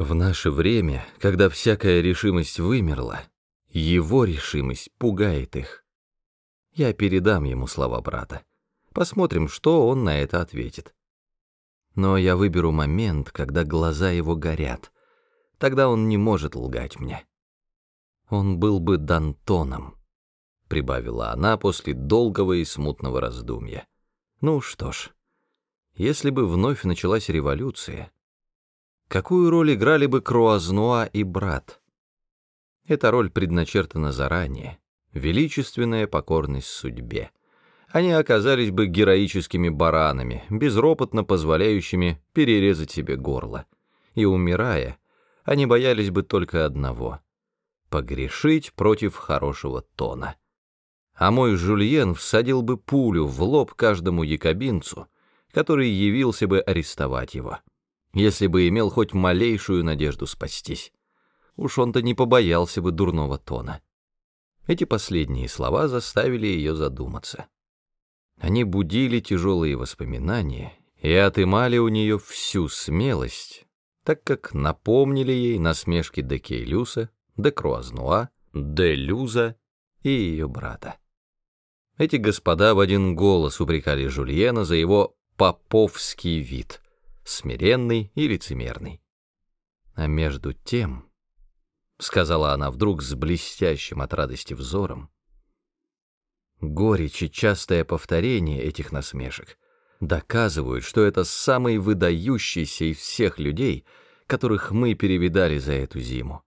В наше время, когда всякая решимость вымерла, его решимость пугает их. Я передам ему слова брата. Посмотрим, что он на это ответит. Но я выберу момент, когда глаза его горят. Тогда он не может лгать мне. Он был бы Дантоном, прибавила она после долгого и смутного раздумья. Ну что ж, если бы вновь началась революция, какую роль играли бы Круазнуа и брат? Эта роль предначертана заранее, величественная покорность судьбе. Они оказались бы героическими баранами, безропотно позволяющими перерезать себе горло. И, умирая, они боялись бы только одного — погрешить против хорошего тона. А мой Жульен всадил бы пулю в лоб каждому якобинцу, который явился бы арестовать его, если бы имел хоть малейшую надежду спастись. Уж он-то не побоялся бы дурного тона. Эти последние слова заставили ее задуматься. Они будили тяжелые воспоминания и отымали у нее всю смелость, так как напомнили ей насмешки де Кейлюса, де Круазнуа, де Люза и ее брата. Эти господа в один голос упрекали Жульена за его поповский вид, смиренный и лицемерный. А между тем, — сказала она вдруг с блестящим от радости взором, горечь и частое повторение этих насмешек доказывают, что это самый выдающийся из всех людей, которых мы перевидали за эту зиму.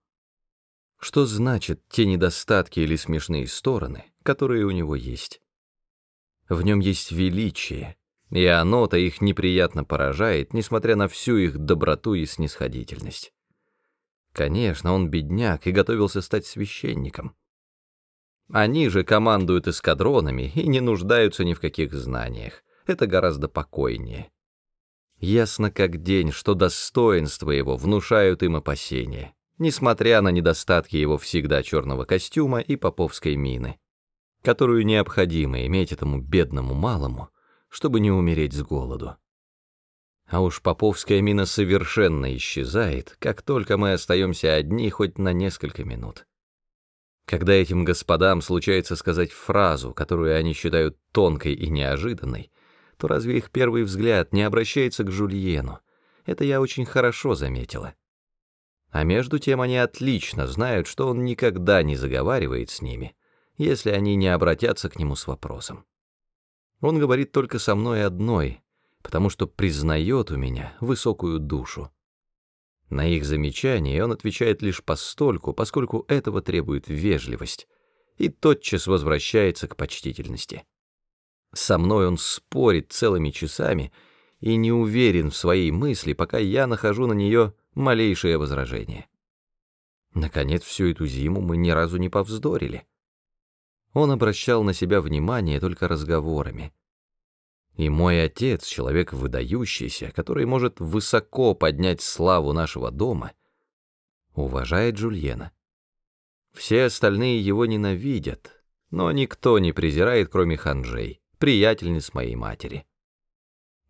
Что значит те недостатки или смешные стороны, которые у него есть? В нем есть величие, и оно-то их неприятно поражает, несмотря на всю их доброту и снисходительность. Конечно, он бедняк и готовился стать священником. Они же командуют эскадронами и не нуждаются ни в каких знаниях. Это гораздо покойнее. Ясно как день, что достоинства его внушают им опасения, несмотря на недостатки его всегда черного костюма и поповской мины, которую необходимо иметь этому бедному малому, чтобы не умереть с голоду. А уж поповская мина совершенно исчезает, как только мы остаемся одни хоть на несколько минут. Когда этим господам случается сказать фразу, которую они считают тонкой и неожиданной, то разве их первый взгляд не обращается к Жульену? Это я очень хорошо заметила. А между тем они отлично знают, что он никогда не заговаривает с ними, если они не обратятся к нему с вопросом. Он говорит только со мной одной, потому что признает у меня высокую душу. На их замечания он отвечает лишь постольку, поскольку этого требует вежливость, и тотчас возвращается к почтительности. Со мной он спорит целыми часами и не уверен в своей мысли, пока я нахожу на нее малейшее возражение. Наконец, всю эту зиму мы ни разу не повздорили. Он обращал на себя внимание только разговорами. И мой отец, человек выдающийся, который может высоко поднять славу нашего дома, уважает Жульена. Все остальные его ненавидят, но никто не презирает, кроме ханжей, приятельниц моей матери.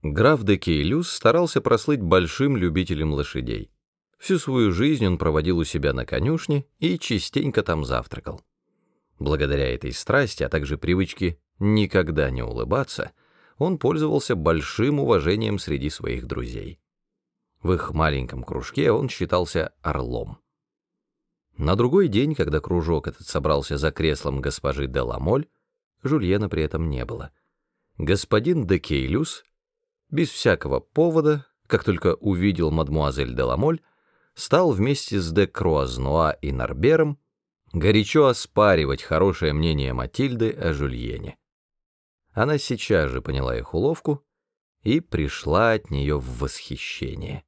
Граф де Кейлюс старался прослыть большим любителем лошадей. Всю свою жизнь он проводил у себя на конюшне и частенько там завтракал. Благодаря этой страсти, а также привычке никогда не улыбаться — он пользовался большим уважением среди своих друзей. В их маленьком кружке он считался орлом. На другой день, когда кружок этот собрался за креслом госпожи де Ламоль, Жульена при этом не было. Господин де Кейлюс, без всякого повода, как только увидел мадмуазель де Ламоль, стал вместе с де Круазнуа и Нарбером горячо оспаривать хорошее мнение Матильды о Жульене. Она сейчас же поняла их уловку и пришла от нее в восхищение.